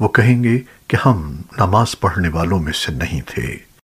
وہ کہیں گے کہ ہم نماز پڑھنے والوں میں سے نہیں تھے۔